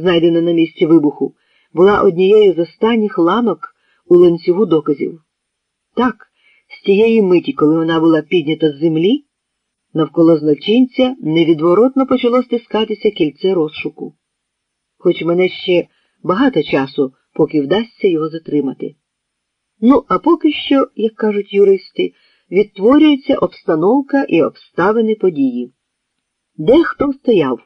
знайдена на місці вибуху, була однією з останніх ланок у ланцюгу доказів. Так, з тієї миті, коли вона була піднята з землі, навколо злочинця невідворотно почало стискатися кільце розшуку. Хоч мене ще багато часу, поки вдасться його затримати. Ну, а поки що, як кажуть юристи, відтворюється обстановка і обставини події. Де хто стояв?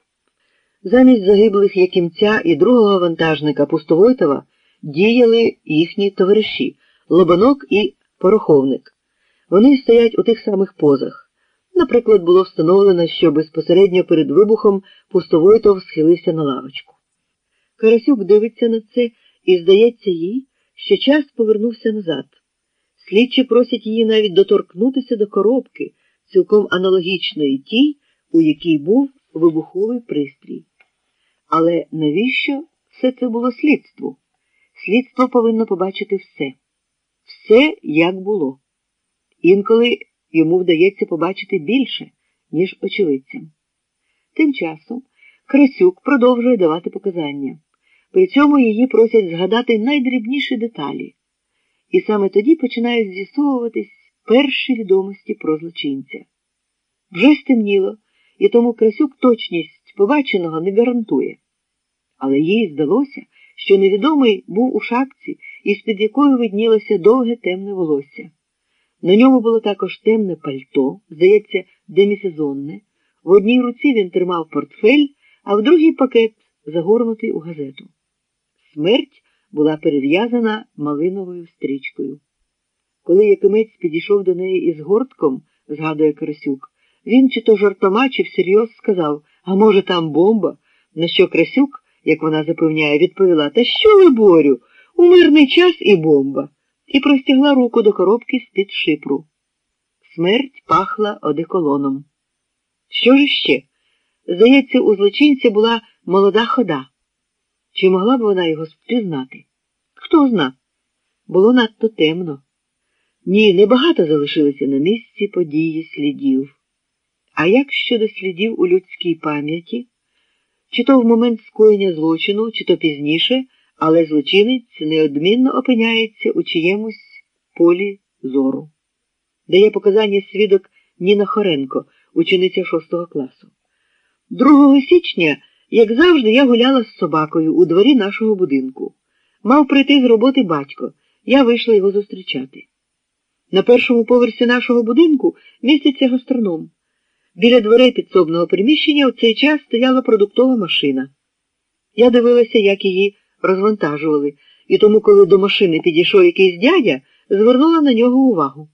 Замість загиблих Якимця і другого вантажника Пустовойтова діяли їхні товариші Лобанок і Пороховник. Вони стоять у тих самих позах. Наприклад, було встановлено, що безпосередньо перед вибухом Пустовойтов схилився на лавочку. Карасюк дивиться на це і здається їй, що час повернувся назад. Слідчі просять її навіть доторкнутися до коробки, цілком аналогічної тій, у якій був вибуховий пристрій. Але навіщо все це було слідству? Слідство повинно побачити все, все як було. Інколи йому вдається побачити більше, ніж очевидцям. Тим часом Красюк продовжує давати показання. При цьому її просять згадати найдрібніші деталі, і саме тоді починають з'ясовуватись перші відомості про злочинця. Вже стемніло, і тому Красюк точність побаченого не гарантує. Але їй здалося, що невідомий був у шапці, із під якою виднілося довге темне волосся. На ньому було також темне пальто, здається, демісезонне. В одній руці він тримав портфель, а в другий пакет загорнутий у газету. Смерть була перев'язана малиновою стрічкою. Коли Якимець підійшов до неї із гортком, згадує Красюк, він чи то жартома, чи всерйоз сказав, а може, там бомба, на що Красюк, як вона запевняє, відповіла Та що ви, Борю, у мирний час і бомба, і простягла руку до коробки з-під шипру. Смерть пахла одеколоном. Що ж ще? Здається, у злочинця була молода хода. Чи могла б вона його впізнати? Хто зна? Було надто темно. Ні, небагато залишилося на місці події слідів. А як щодо слідів у людській пам'яті? Чи то в момент скоєння злочину, чи то пізніше, але злочинець неодмінно опиняється у чиємусь полі зору. Дає показання свідок Ніна Хоренко, учениця шостого класу. 2 січня, як завжди, я гуляла з собакою у дворі нашого будинку. Мав прийти з роботи батько. Я вийшла його зустрічати. На першому поверсі нашого будинку міститься гастроном. Біля дверей підсобного приміщення у цей час стояла продуктова машина. Я дивилася, як її розвантажували, і тому, коли до машини підійшов якийсь дядя, звернула на нього увагу.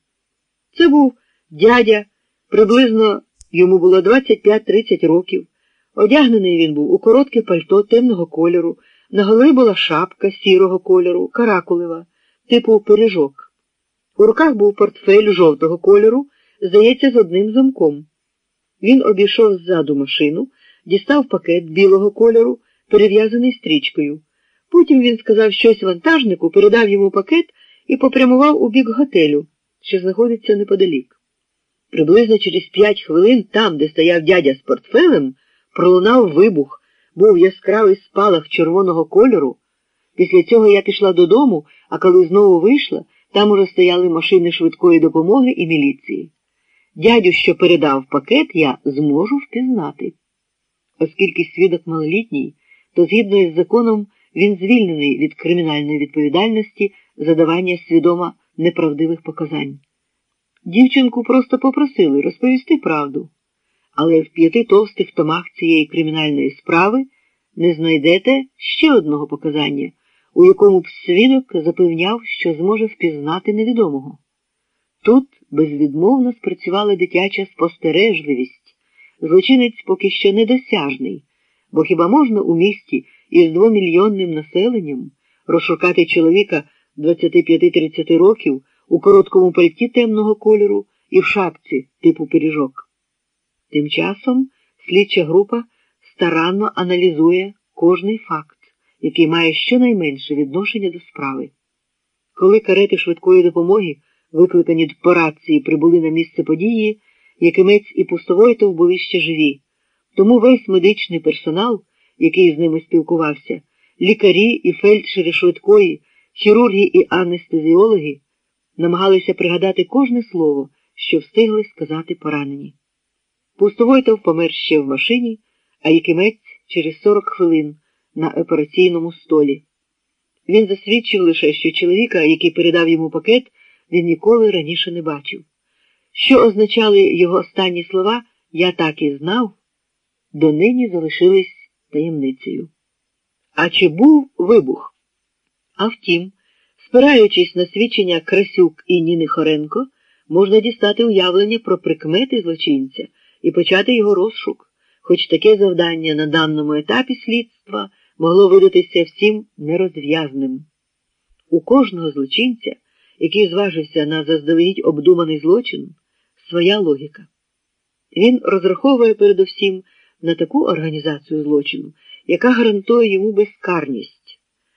Це був дядя, приблизно йому було 25-30 років. Одягнений він був у коротке пальто темного кольору, на голові була шапка сірого кольору, каракулева, типу пиріжок. У руках був портфель жовтого кольору, здається, з одним замком. Він обійшов ззаду машину, дістав пакет білого кольору, перев'язаний стрічкою. Потім він сказав щось вантажнику, передав йому пакет і попрямував у бік готелю, що знаходиться неподалік. Приблизно через п'ять хвилин там, де стояв дядя з портфелем, пролунав вибух, був яскравий спалах червоного кольору. Після цього я пішла додому, а коли знову вийшла, там уже стояли машини швидкої допомоги і міліції. Дядю, що передав пакет, я зможу впізнати. Оскільки свідок малолітній, то згідно із законом він звільнений від кримінальної відповідальності за давання свідомо неправдивих показань. Дівчинку просто попросили розповісти правду, але в п'яти товстих томах цієї кримінальної справи не знайдете ще одного показання, у якому б свідок запевняв, що зможе впізнати невідомого. Тут безвідмовно спрацювала дитяча спостережливість, злочинець поки що недосяжний, бо хіба можна у місті із двомільйонним населенням розшукати чоловіка 25-30 років у короткому пальті темного кольору і в шапці типу пиріжок? Тим часом слідча група старанно аналізує кожний факт, який має щонайменше відношення до справи. Коли карети швидкої допомоги викликані по рації, прибули на місце події, Якимець і Пустовойтов були ще живі. Тому весь медичний персонал, який з ними спілкувався, лікарі і фельдшери швидкої, хірурги і анестезіологи намагалися пригадати кожне слово, що встигли сказати поранені. Пустовойтов помер ще в машині, а Якимець через 40 хвилин на операційному столі. Він засвідчив лише, що чоловіка, який передав йому пакет, він ніколи раніше не бачив. Що означали його останні слова, я так і знав, донині залишились таємницею. А чи був вибух? А втім, спираючись на свідчення Красюк і Ніни Хоренко, можна дістати уявлення про прикмети злочинця і почати його розшук, хоч таке завдання на даному етапі слідства могло видатися всім нерозв'язним. У кожного злочинця, який зважився на заздалегідь обдуманий злочин, своя логіка. Він розраховує передусім на таку організацію злочину, яка гарантує йому безкарність.